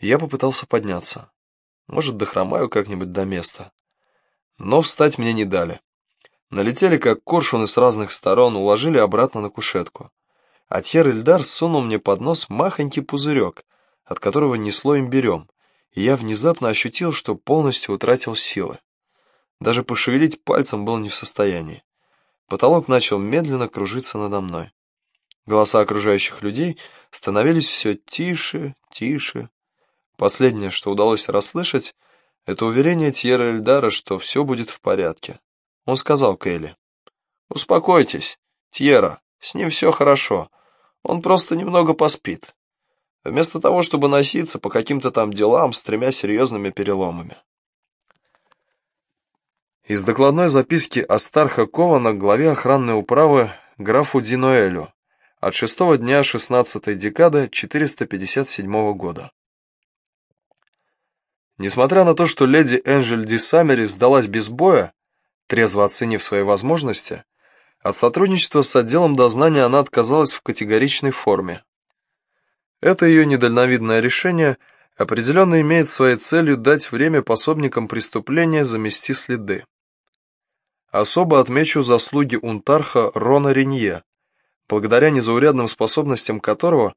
Я попытался подняться. Может, дохромаю как-нибудь до места. Но встать мне не дали. Налетели, как коршуны с разных сторон, уложили обратно на кушетку. А Тьер Эльдар сунул мне под нос махонький пузырек, от которого несло имбирем, и я внезапно ощутил, что полностью утратил силы. Даже пошевелить пальцем был не в состоянии. Потолок начал медленно кружиться надо мной. Голоса окружающих людей становились все тише, тише. Последнее, что удалось расслышать, это уверение Тьера Эльдара, что все будет в порядке. Он сказал Келли. «Успокойтесь, Тьера, с ним все хорошо. Он просто немного поспит. Вместо того, чтобы носиться по каким-то там делам с тремя серьезными переломами». Из докладной записки Астарха Кована главе охранной управы графу Динуэлю от шестого дня 16 декады 457 года. Несмотря на то, что леди Энджель Ди Саммери сдалась без боя, трезво оценив свои возможности, от сотрудничества с отделом дознания она отказалась в категоричной форме. Это ее недальновидное решение определенно имеет своей целью дать время пособникам преступления замести следы. Особо отмечу заслуги унтарха Рона Ренье, благодаря незаурядным способностям которого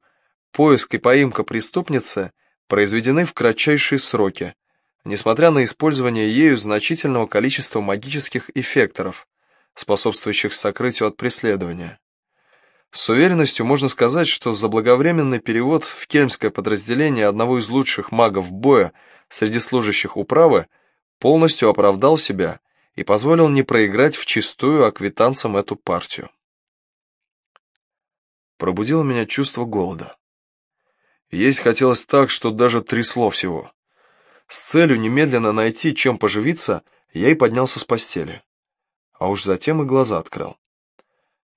поиск и поимка преступницы произведены в кратчайшие сроки, несмотря на использование ею значительного количества магических эффекторов, способствующих сокрытию от преследования. С уверенностью можно сказать, что заблаговременный перевод в кельмское подразделение одного из лучших магов боя среди служащих управы полностью оправдал себя и позволил не проиграть вчистую аквитанцам эту партию. Пробудило меня чувство голода. Есть хотелось так, что даже трясло всего. С целью немедленно найти, чем поживиться, я и поднялся с постели. А уж затем и глаза открыл.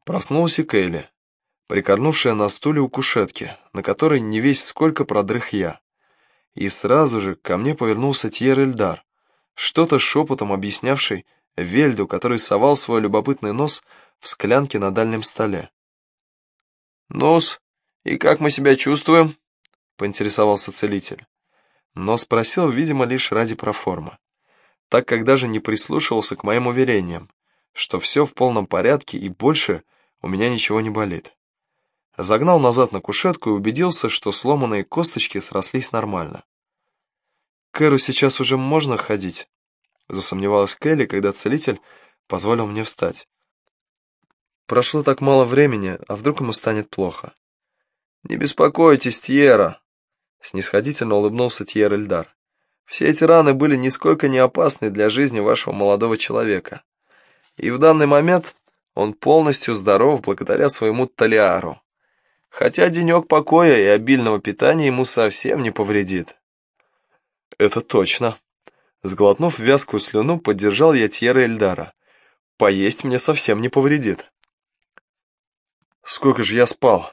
Проснулась и Кейли, прикорнувшая на стуле у кушетки, на которой не весь сколько продрых я. И сразу же ко мне повернулся Тьер Эльдар, что-то шепотом объяснявший Вельду, который совал свой любопытный нос в склянке на дальнем столе. «Ну-с, и как мы себя чувствуем?» — поинтересовался целитель. Но спросил, видимо, лишь ради проформы, так как даже не прислушивался к моим уверениям, что все в полном порядке и больше у меня ничего не болит. Загнал назад на кушетку и убедился, что сломанные косточки срослись нормально. «Кэру сейчас уже можно ходить?» — засомневалась Келли, когда целитель позволил мне встать. Прошло так мало времени, а вдруг ему станет плохо? «Не беспокойтесь, Тьера!» Снисходительно улыбнулся Тьер Эльдар. «Все эти раны были нисколько не опасны для жизни вашего молодого человека. И в данный момент он полностью здоров благодаря своему Талиару. Хотя денек покоя и обильного питания ему совсем не повредит». «Это точно!» Сглотнув вязкую слюну, поддержал я Тьера Эльдара. «Поесть мне совсем не повредит». «Сколько же я спал?»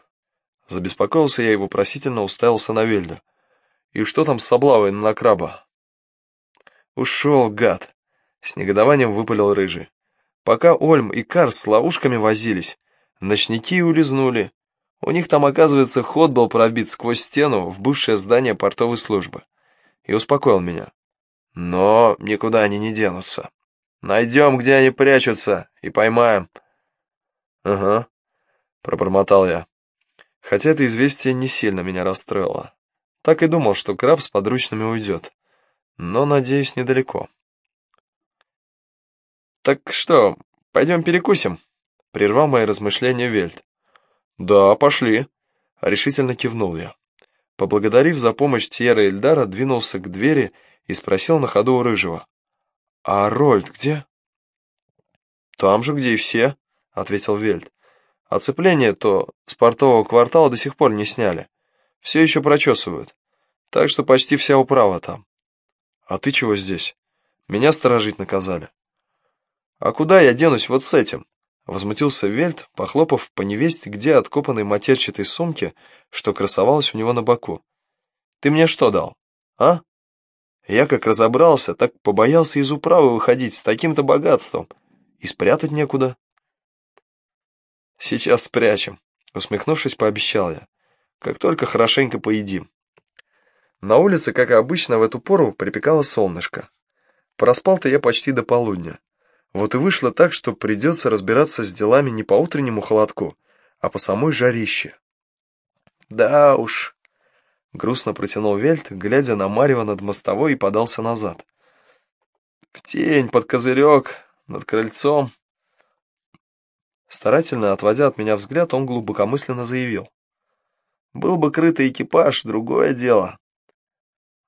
Забеспокоился я и вопросительно уставился на Вельда. «И что там с облавой на краба?» «Ушел, гад!» С негодованием выпалил Рыжий. «Пока Ольм и Кар с ловушками возились, ночники улизнули. У них там, оказывается, ход был пробит сквозь стену в бывшее здание портовой службы. И успокоил меня. Но никуда они не денутся. Найдем, где они прячутся, и поймаем». «Ага», пробормотал я. Хотя это известие не сильно меня расстроило. Так и думал, что краб с подручными уйдет. Но, надеюсь, недалеко. «Так что, пойдем перекусим?» — прервал мои размышления Вельт. «Да, пошли», — решительно кивнул я. Поблагодарив за помощь Тьера Эльдара, двинулся к двери и спросил на ходу у Рыжего. «А Рольд где?» «Там же, где и все», — ответил Вельт. Оцепление-то с портового квартала до сих пор не сняли. Все еще прочесывают. Так что почти вся управа там. А ты чего здесь? Меня сторожить наказали. А куда я денусь вот с этим? Возмутился Вельт, похлопав по невесть, где откопанной матерчатой сумке, что красовалось у него на боку. Ты мне что дал, а? Я как разобрался, так побоялся из управы выходить с таким-то богатством. И спрятать некуда. «Сейчас спрячем», — усмехнувшись, пообещал я. «Как только хорошенько поедим». На улице, как и обычно, в эту пору припекало солнышко. Проспал-то я почти до полудня. Вот и вышло так, что придется разбираться с делами не по утреннему холодку, а по самой жарище. Да уж. Грустно протянул Вельт, глядя на Марева над мостовой и подался назад. В тень, под козырек, над крыльцом. Старательно отводя от меня взгляд, он глубокомысленно заявил. «Был бы крытый экипаж, другое дело».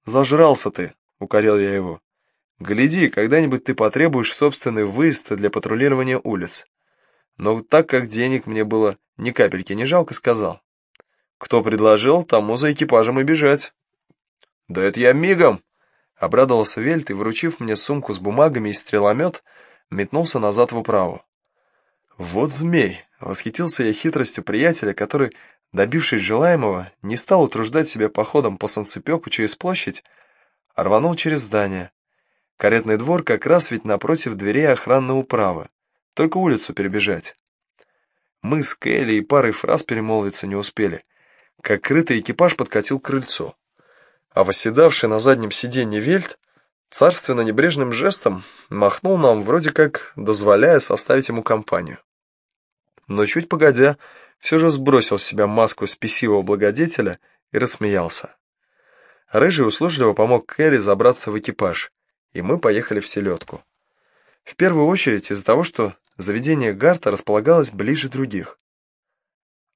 «Зажрался ты», — укорил я его. «Гляди, когда-нибудь ты потребуешь собственный выезд для патрулирования улиц». Но так как денег мне было ни капельки не жалко, сказал. «Кто предложил, тому за экипажем и бежать». «Да это я мигом!» — обрадовался Вельт и, вручив мне сумку с бумагами и стреломет, метнулся назад в управу. Вот змей! Восхитился я хитростью приятеля, который, добившись желаемого, не стал утруждать себя походом по солнцепеку через площадь, а рванул через здание. Каретный двор как раз ведь напротив дверей охранной управы, только улицу перебежать. Мы с Келли и парой фраз перемолвиться не успели, как крытый экипаж подкатил к крыльцу. А восседавший на заднем сиденье Вельт царственно небрежным жестом махнул нам, вроде как дозволяя составить ему компанию но чуть погодя, все же сбросил с себя маску спесивого благодетеля и рассмеялся. Рыжий услужливо помог Келли забраться в экипаж, и мы поехали в селедку. В первую очередь из-за того, что заведение Гарта располагалось ближе других.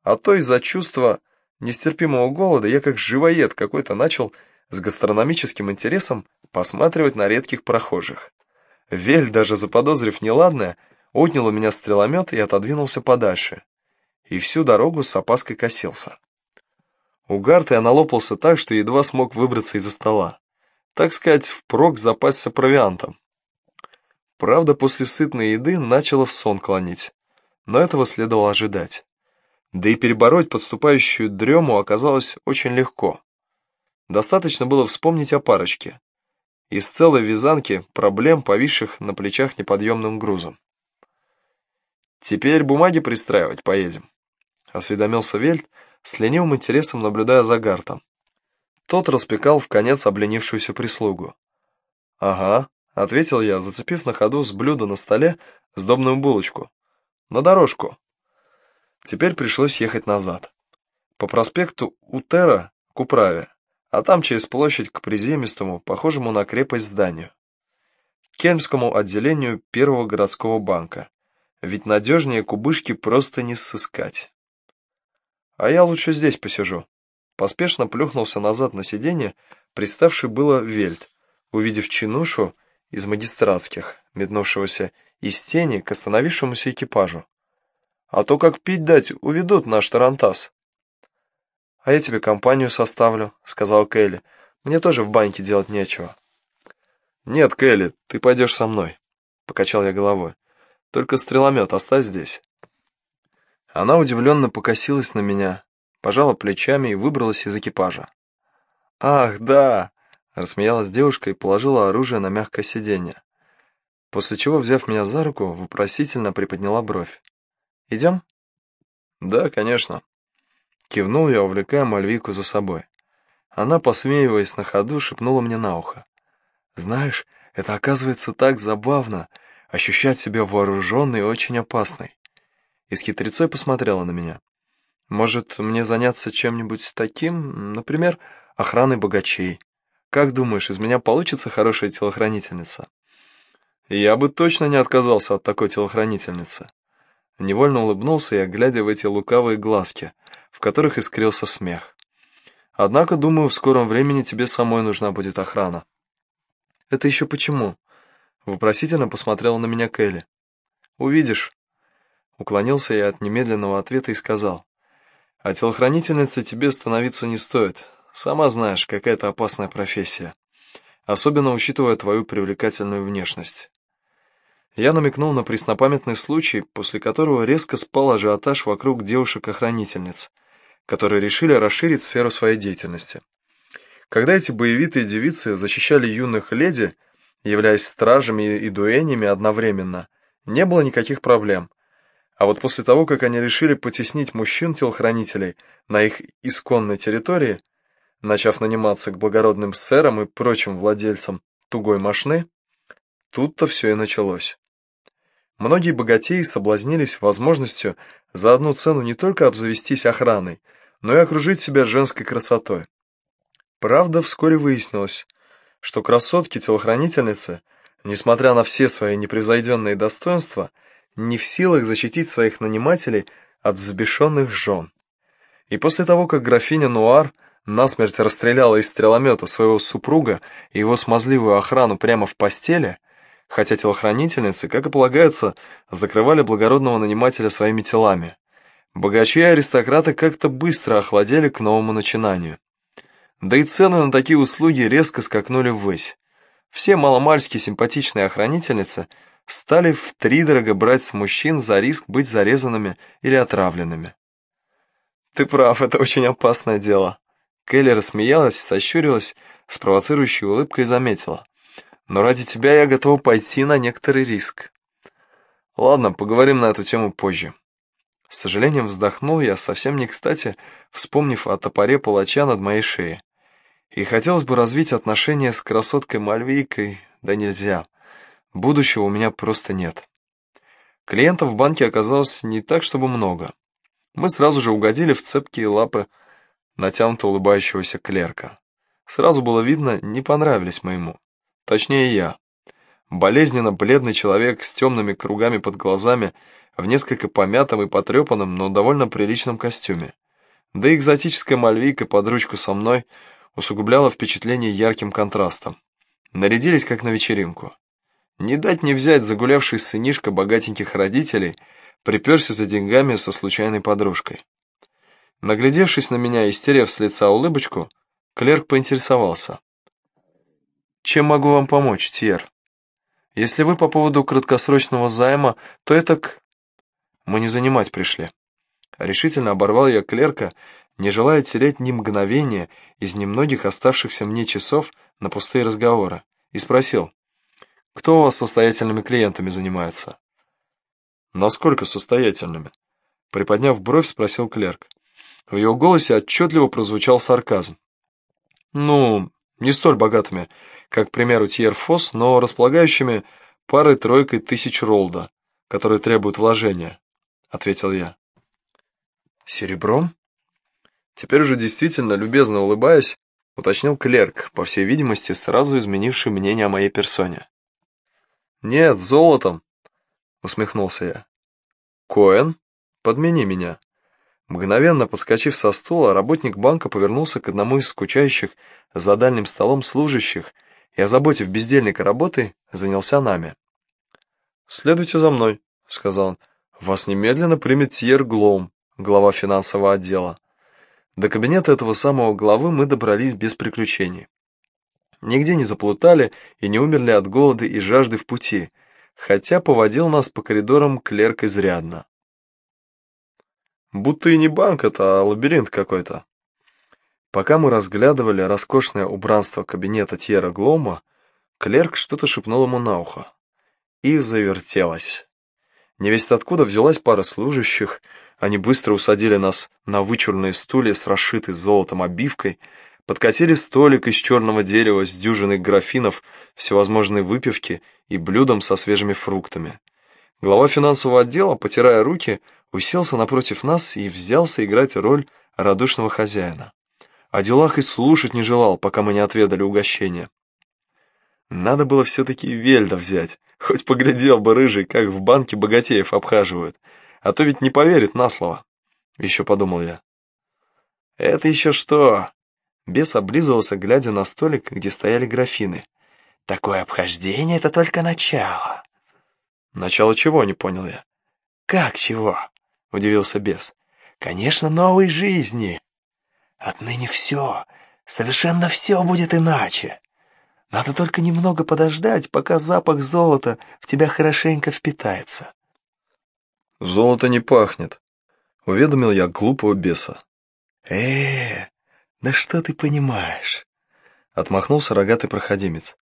А то из-за чувства нестерпимого голода я как живоед какой-то начал с гастрономическим интересом посматривать на редких прохожих. Вель, даже заподозрив неладное, отнял у меня стреломет и отодвинулся подальше, и всю дорогу с опаской косился. У Гарта я налопался так, что едва смог выбраться из-за стола. Так сказать, впрок запасся провиантом. Правда, после сытной еды начало в сон клонить, но этого следовало ожидать. Да и перебороть подступающую дрему оказалось очень легко. Достаточно было вспомнить о парочке. Из целой вязанки проблем, повисших на плечах неподъемным грузом. «Теперь бумаги пристраивать поедем», — осведомился Вельт, с ленивым интересом наблюдая за Гартом. Тот распекал в конец обленившуюся прислугу. «Ага», — ответил я, зацепив на ходу с блюда на столе сдобную булочку. «На дорожку». Теперь пришлось ехать назад. По проспекту Утера к управе, а там через площадь к приземистому, похожему на крепость зданию. Кельмскому отделению Первого городского банка ведь надежнее кубышки просто не сыскать. А я лучше здесь посижу. Поспешно плюхнулся назад на сиденье, приставший было вельт, увидев чинушу из магистратских, метнувшегося из тени к остановившемуся экипажу. А то как пить дать, уведут наш тарантас. «А я тебе компанию составлю», — сказал Келли. «Мне тоже в баньке делать нечего». «Нет, Келли, ты пойдешь со мной», — покачал я головой. Только стреломет оставь здесь». Она удивленно покосилась на меня, пожала плечами и выбралась из экипажа. «Ах, да!» — рассмеялась девушка и положила оружие на мягкое сиденье. После чего, взяв меня за руку, вопросительно приподняла бровь. «Идем?» «Да, конечно». Кивнул я, увлекая Мальвику за собой. Она, посмеиваясь на ходу, шепнула мне на ухо. «Знаешь, это оказывается так забавно ощущать себя вооруженной очень опасной. И с хитрецой посмотрела на меня. Может, мне заняться чем-нибудь таким, например, охраной богачей? Как думаешь, из меня получится хорошая телохранительница? Я бы точно не отказался от такой телохранительницы. Невольно улыбнулся я, глядя в эти лукавые глазки, в которых искрился смех. Однако, думаю, в скором времени тебе самой нужна будет охрана. Это еще почему? Вопросительно посмотрела на меня Келли. «Увидишь». Уклонился я от немедленного ответа и сказал. «А телохранительницей тебе становиться не стоит. Сама знаешь, какая-то опасная профессия. Особенно учитывая твою привлекательную внешность». Я намекнул на преснопамятный случай, после которого резко спал ажиотаж вокруг девушек-охранительниц, которые решили расширить сферу своей деятельности. Когда эти боевитые девицы защищали юных леди, являясь стражами и дуэнями одновременно, не было никаких проблем. А вот после того, как они решили потеснить мужчин-телохранителей на их исконной территории, начав наниматься к благородным сэрам и прочим владельцам тугой мошны, тут-то все и началось. Многие богатеи соблазнились возможностью за одну цену не только обзавестись охраной, но и окружить себя женской красотой. Правда, вскоре выяснилось, что красотки-телохранительницы, несмотря на все свои непревзойденные достоинства, не в силах защитить своих нанимателей от взбешенных жен. И после того, как графиня Нуар насмерть расстреляла из стреломета своего супруга и его смазливую охрану прямо в постели, хотя телохранительницы, как и полагается, закрывали благородного нанимателя своими телами, богачи и аристократы как-то быстро охладели к новому начинанию. Да и цены на такие услуги резко скакнули ввысь. Все маломальски симпатичные охранительницы стали втридорого брать с мужчин за риск быть зарезанными или отравленными. «Ты прав, это очень опасное дело». Келли рассмеялась, сощурилась, с провоцирующей улыбкой заметила. «Но ради тебя я готова пойти на некоторый риск». «Ладно, поговорим на эту тему позже». С сожалением вздохнул я, совсем не кстати, вспомнив о топоре палача над моей шеей. И хотелось бы развить отношения с красоткой Мальвийкой, да нельзя. Будущего у меня просто нет. Клиентов в банке оказалось не так, чтобы много. Мы сразу же угодили в цепкие лапы натянуто улыбающегося клерка. Сразу было видно, не понравились мы ему. Точнее, я. Болезненно бледный человек с темными кругами под глазами, в несколько помятом и потрепанном, но довольно приличном костюме. Да экзотическая мальвийка под ручку со мной усугубляла впечатление ярким контрастом. Нарядились как на вечеринку. Не дать не взять загулявший сынишка богатеньких родителей — приперся за деньгами со случайной подружкой. Наглядевшись на меня и стерев с лица улыбочку, клерк поинтересовался. «Чем могу вам помочь, Тьер? Если вы по поводу краткосрочного займа, то это к...» «Мы не занимать пришли». Решительно оборвал я клерка, не желая терять ни мгновения из немногих оставшихся мне часов на пустые разговоры, и спросил, «Кто у вас состоятельными клиентами занимается?» «Насколько состоятельными?» Приподняв бровь, спросил клерк. В его голосе отчетливо прозвучал сарказм. «Ну, не столь богатыми, как, к примеру, Тьер Фос, но располагающими парой-тройкой тысяч ролда, которые требуют вложения», — ответил я. «Серебром?» Теперь уже действительно, любезно улыбаясь, уточнил клерк, по всей видимости, сразу изменивший мнение о моей персоне. «Нет, золотом», — усмехнулся я. «Коэн, подмени меня». Мгновенно подскочив со стула, работник банка повернулся к одному из скучающих за дальним столом служащих и, озаботив бездельника работы, занялся нами. «Следуйте за мной», — сказал он. «Вас немедленно примет Тьер Глоум, глава финансового отдела». До кабинета этого самого главы мы добрались без приключений. Нигде не заплутали и не умерли от голода и жажды в пути, хотя поводил нас по коридорам клерк изрядно. Будто и не банк это, а лабиринт какой-то. Пока мы разглядывали роскошное убранство кабинета Тьера Глома, клерк что-то шепнул ему на ухо. И завертелось. Невесть откуда взялась пара служащих, они быстро усадили нас на вычурные стулья с расшитой золотом обивкой, Подкатили столик из черного дерева с дюжиной графинов всевозможной выпивки и блюдом со свежими фруктами. Глава финансового отдела, потирая руки, уселся напротив нас и взялся играть роль радушного хозяина. О делах и слушать не желал, пока мы не отведали угощения. Надо было все-таки Вельда взять, хоть поглядел бы рыжий, как в банке богатеев обхаживают, а то ведь не поверит на слово. Еще подумал я. Это еще что? Бес облизывался, глядя на столик, где стояли графины. «Такое обхождение — это только начало». «Начало чего?» — не понял я. «Как чего?» — удивился бес. «Конечно, новой жизни. Отныне все, совершенно все будет иначе. Надо только немного подождать, пока запах золота в тебя хорошенько впитается». «Золото не пахнет», — уведомил я глупого беса. э «Да что ты понимаешь?» — отмахнулся рогатый проходимец.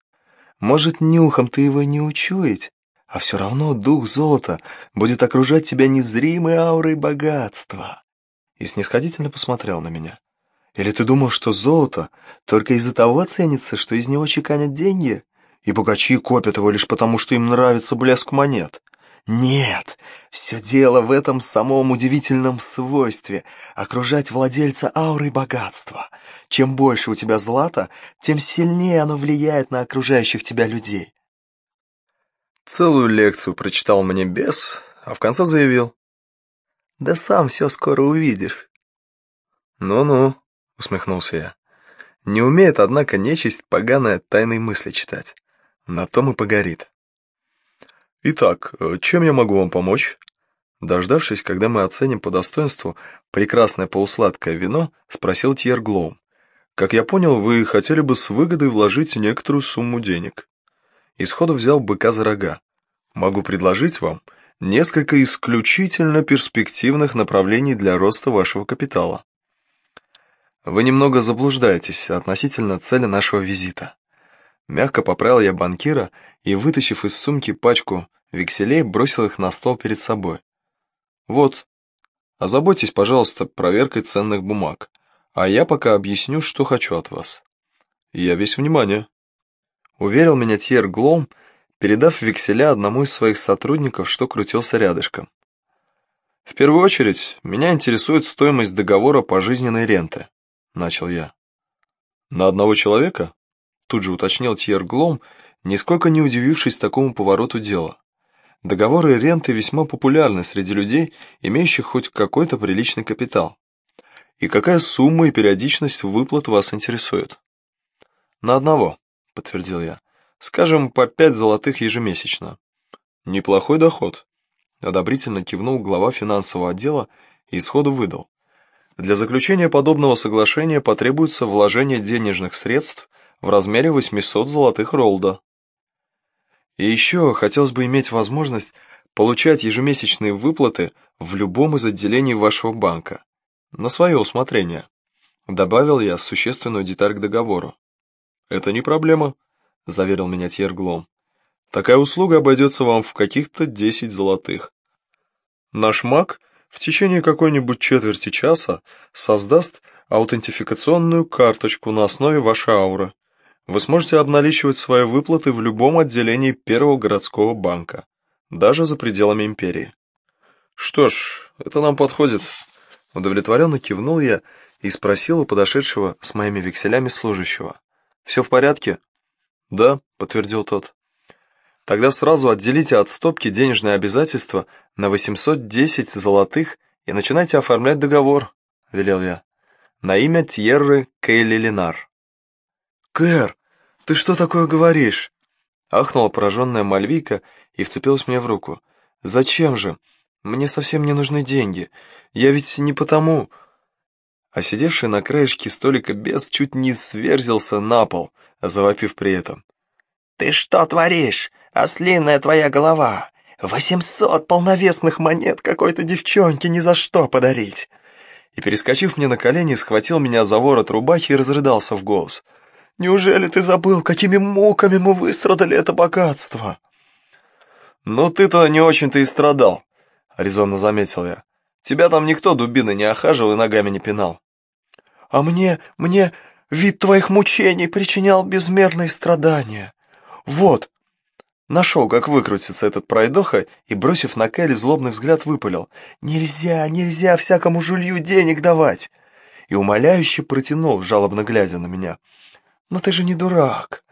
«Может, нюхом ты его не учуять, а все равно дух золота будет окружать тебя незримой аурой богатства». И снисходительно посмотрел на меня. Или ты думал, что золото только из-за того ценится, что из него чеканят деньги? И богачи копят его лишь потому, что им нравится блеск монет? Нет, все дело в этом самом удивительном свойстве — окружать владельца аурой богатства. Чем больше у тебя злата, тем сильнее оно влияет на окружающих тебя людей. Целую лекцию прочитал мне бес, а в конце заявил. «Да сам все скоро увидишь». «Ну-ну», — усмехнулся я. «Не умеет, однако, нечисть поганая тайные мысли читать. На том и погорит». «Итак, чем я могу вам помочь?» Дождавшись, когда мы оценим по достоинству прекрасное полусладкое вино, спросил Тьер Глоум. «Как я понял, вы хотели бы с выгодой вложить некоторую сумму денег» и сходу взял быка за рога. Могу предложить вам несколько исключительно перспективных направлений для роста вашего капитала. Вы немного заблуждаетесь относительно цели нашего визита. Мягко поправил я банкира и, вытащив из сумки пачку векселей, бросил их на стол перед собой. Вот, озаботьтесь, пожалуйста, проверкой ценных бумаг, а я пока объясню, что хочу от вас. Я весь внимание. Уверил меня Тьер Глом, передав векселя одному из своих сотрудников, что крутился рядышком. «В первую очередь, меня интересует стоимость договора пожизненной ренты», — начал я. «На одного человека?» — тут же уточнил Тьер Глом, нисколько не удивившись такому повороту дела. Договоры ренты весьма популярны среди людей, имеющих хоть какой-то приличный капитал. И какая сумма и периодичность выплат вас интересует? На одного подтвердил я. «Скажем, по пять золотых ежемесячно». «Неплохой доход», — одобрительно кивнул глава финансового отдела и сходу выдал. «Для заключения подобного соглашения потребуется вложение денежных средств в размере 800 золотых ролда». И еще хотелось бы иметь возможность получать ежемесячные выплаты в любом из отделений вашего банка, на свое усмотрение. Добавил я существенную деталь к договору. «Это не проблема», — заверил меня Тьерглом. «Такая услуга обойдется вам в каких-то десять золотых. Наш маг в течение какой-нибудь четверти часа создаст аутентификационную карточку на основе вашей ауры. Вы сможете обналичивать свои выплаты в любом отделении первого городского банка, даже за пределами империи. Что ж, это нам подходит. Удовлетворенно кивнул я и спросил у подошедшего с моими векселями служащего. Все в порядке?» «Да», — подтвердил тот. «Тогда сразу отделите от стопки денежные обязательства на 810 золотых и начинайте оформлять договор», — велел я. «На имя Тьерры Кейли Ленар». «Кэр, ты что такое говоришь?» Ахнула пораженная Мальвика и вцепилась мне в руку. «Зачем же? Мне совсем не нужны деньги. Я ведь не потому...» а сидевший на краешке столика бес чуть не сверзился на пол, завопив при этом. «Ты что творишь? Ослиная твоя голова! Восемьсот полновесных монет какой-то девчонке ни за что подарить!» И, перескочив мне на колени, схватил меня за ворот рубахи и разрыдался в голос. «Неужели ты забыл, какими муками мы выстрадали это богатство?» «Ну ты-то не очень-то и страдал», — резонно заметил я. Тебя там никто дубины не охаживал и ногами не пинал. А мне, мне вид твоих мучений причинял безмерные страдания. Вот. Нашел, как выкрутиться этот пройдоха и, бросив на Келли злобный взгляд, выпалил. Нельзя, нельзя всякому жулью денег давать. И умоляюще протянул, жалобно глядя на меня. Но ты же не дурак.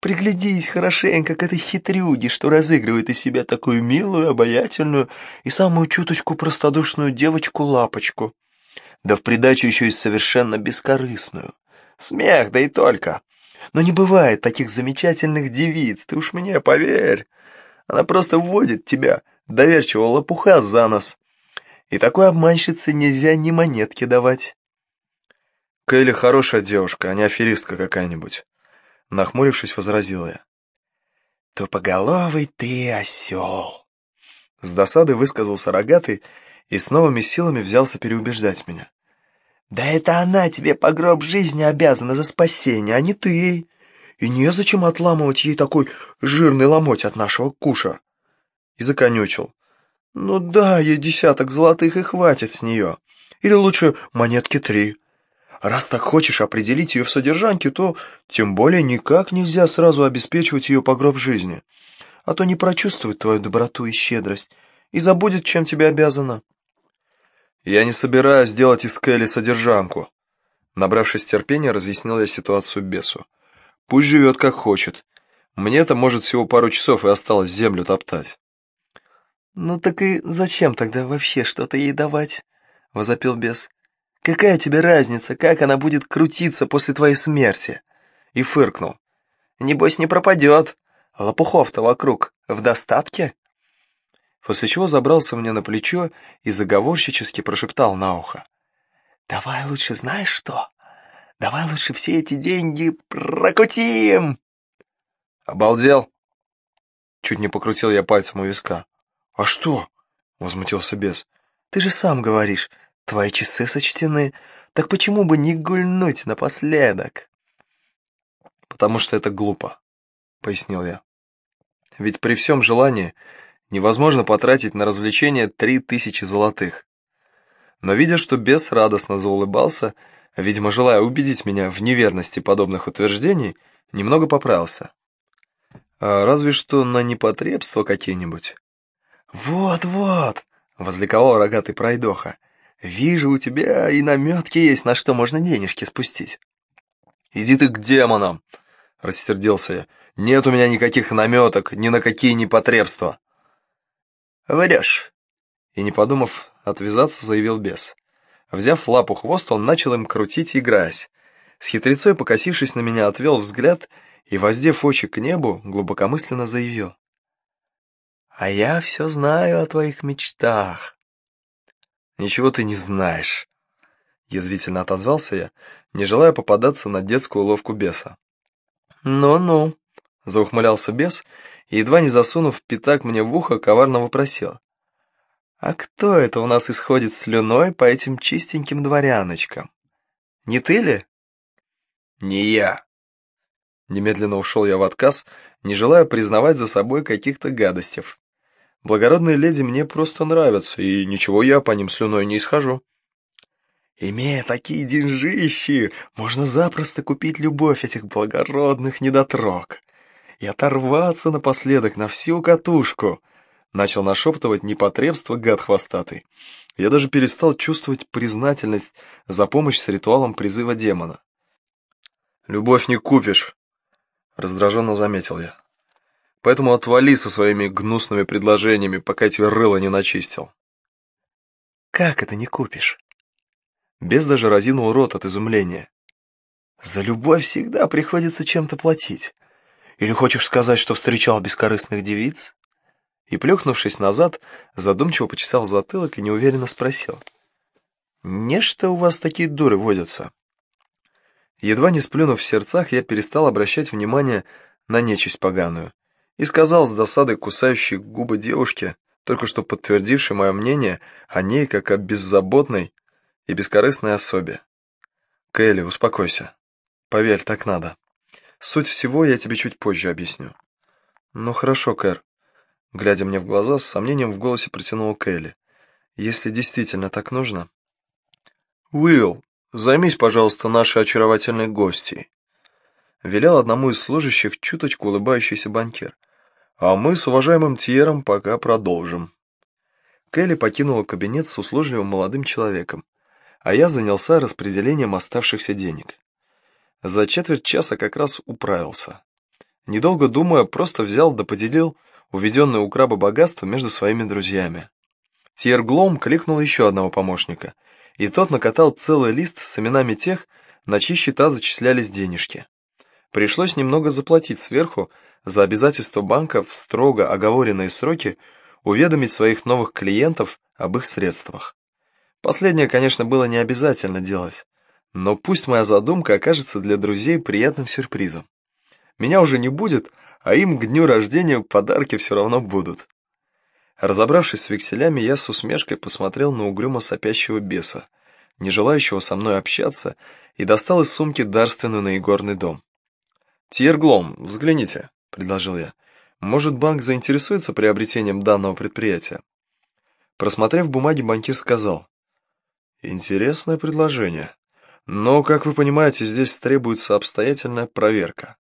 Приглядись хорошенько к этой хитрюге, что разыгрывает из себя такую милую, обаятельную и самую чуточку простодушную девочку-лапочку. Да в придачу еще и совершенно бескорыстную. Смех, да и только. Но не бывает таких замечательных девиц, ты уж мне поверь. Она просто вводит тебя, доверчивого лопуха, за нос. И такой обманщице нельзя ни монетки давать. Кэлли хорошая девушка, а не аферистка какая-нибудь. Нахмурившись, возразила я. «Тупоголовый ты осел!» С досадой высказался рогатый и с новыми силами взялся переубеждать меня. «Да это она тебе по гроб жизни обязана за спасение, а не ты. И незачем отламывать ей такой жирный ломоть от нашего куша». И законючил. «Ну да, ей десяток золотых и хватит с нее. Или лучше монетки три. Раз так хочешь определить ее в содержанке, то тем более никак нельзя сразу обеспечивать ее по гроб жизни. А то не прочувствует твою доброту и щедрость и забудет, чем тебе обязана. Я не собираюсь делать из Келли содержанку. Набравшись терпения, разъяснил я ситуацию бесу. Пусть живет как хочет. Мне-то, может, всего пару часов и осталось землю топтать. «Ну так и зачем тогда вообще что-то ей давать?» — возопил бес. «Какая тебе разница, как она будет крутиться после твоей смерти?» И фыркнул. «Небось не пропадет. Лопухов-то вокруг в достатке?» После чего забрался мне на плечо и заговорщически прошептал на ухо. «Давай лучше знаешь что? Давай лучше все эти деньги прокутим!» «Обалдел?» Чуть не покрутил я пальцем у виска. «А что?» — возмутился бес. «Ты же сам говоришь, твои часы сочтены. Так почему бы не гульнуть напоследок?» «Потому что это глупо», — пояснил я. «Ведь при всем желании невозможно потратить на развлечения три тысячи золотых. Но видя, что бес радостно заулыбался, видимо, желая убедить меня в неверности подобных утверждений, немного поправился. А разве что на непотребства какие-нибудь. «Вот-вот!» — возликовал рогатый пройдоха. «Вижу, у тебя и наметки есть, на что можно денежки спустить». «Иди ты к демонам!» — рассердился я. «Нет у меня никаких наметок, ни на какие непотребства!» «Врешь!» И, не подумав отвязаться, заявил бес. Взяв лапу хвост, он начал им крутить, играясь. С хитрецой, покосившись на меня, отвел взгляд и, воздев очи к небу, глубокомысленно заявил. А я все знаю о твоих мечтах. Ничего ты не знаешь, язвительно отозвался я, не желая попадаться на детскую уловку беса. Ну-ну, заухмылялся бес и, едва не засунув пятак мне в ухо, коварно вопросил. «А кто это у нас исходит слюной по этим чистеньким дворяночкам? Не ты ли?» «Не я!» Немедленно ушел я в отказ, не желая признавать за собой каких-то гадостей. Благородные леди мне просто нравятся, и ничего я по ним слюной не исхожу. Имея такие деньжищи, можно запросто купить любовь этих благородных недотрог и оторваться напоследок на всю катушку, начал нашептывать непотребство гад хвостатый. Я даже перестал чувствовать признательность за помощь с ритуалом призыва демона. «Любовь не купишь», — раздраженно заметил я. Поэтому отвали со своими гнусными предложениями, пока я тебе рыло не начистил. Как это не купишь? Без даже разинул рот от изумления. За любовь всегда приходится чем-то платить. Или хочешь сказать, что встречал бескорыстных девиц? И, плюхнувшись назад, задумчиво почесал затылок и неуверенно спросил. «Нечто у вас такие дуры водятся?» Едва не сплюнув в сердцах, я перестал обращать внимание на нечисть поганую и сказал с досадой кусающей губы девушке, только что подтвердившей мое мнение о ней как о беззаботной и бескорыстной особе. «Кэлли, успокойся. Поверь, так надо. Суть всего я тебе чуть позже объясню». «Ну хорошо, Кэр», — глядя мне в глаза, с сомнением в голосе протянула Кэлли. «Если действительно так нужно...» «Уилл, займись, пожалуйста, нашей очаровательной гостьей», — велел одному из служащих чуточку улыбающийся банкир. А мы с уважаемым Тьером пока продолжим. Келли покинула кабинет с услужливым молодым человеком, а я занялся распределением оставшихся денег. За четверть часа как раз управился. Недолго думая, просто взял да поделил уведенное у краба богатство между своими друзьями. Тьер Глом кликнул еще одного помощника, и тот накатал целый лист с именами тех, на чьи счета зачислялись денежки. Пришлось немного заплатить сверху, за обязательство банка в строго оговоренные сроки уведомить своих новых клиентов об их средствах. Последнее, конечно, было не обязательно делать, но пусть моя задумка окажется для друзей приятным сюрпризом. Меня уже не будет, а им к дню рождения подарки все равно будут. Разобравшись с векселями, я с усмешкой посмотрел на угрюмо сопящего беса, не желающего со мной общаться, и достал из сумки дарственную на игорный дом. «Тьерглом, взгляните», — предложил я. «Может, банк заинтересуется приобретением данного предприятия?» Просмотрев бумаги, банкир сказал. «Интересное предложение. Но, как вы понимаете, здесь требуется обстоятельная проверка.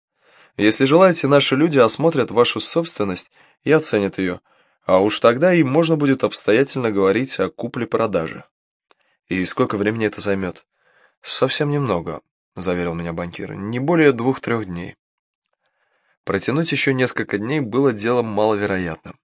Если желаете, наши люди осмотрят вашу собственность и оценят ее, а уж тогда им можно будет обстоятельно говорить о купле-продаже. И сколько времени это займет? Совсем немного, заверил меня банкир, не более двух-трех дней. Протянуть еще несколько дней было делом маловероятным.